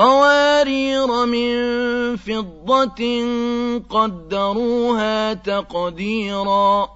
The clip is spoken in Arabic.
قوارير من فضة قدروها تقديرا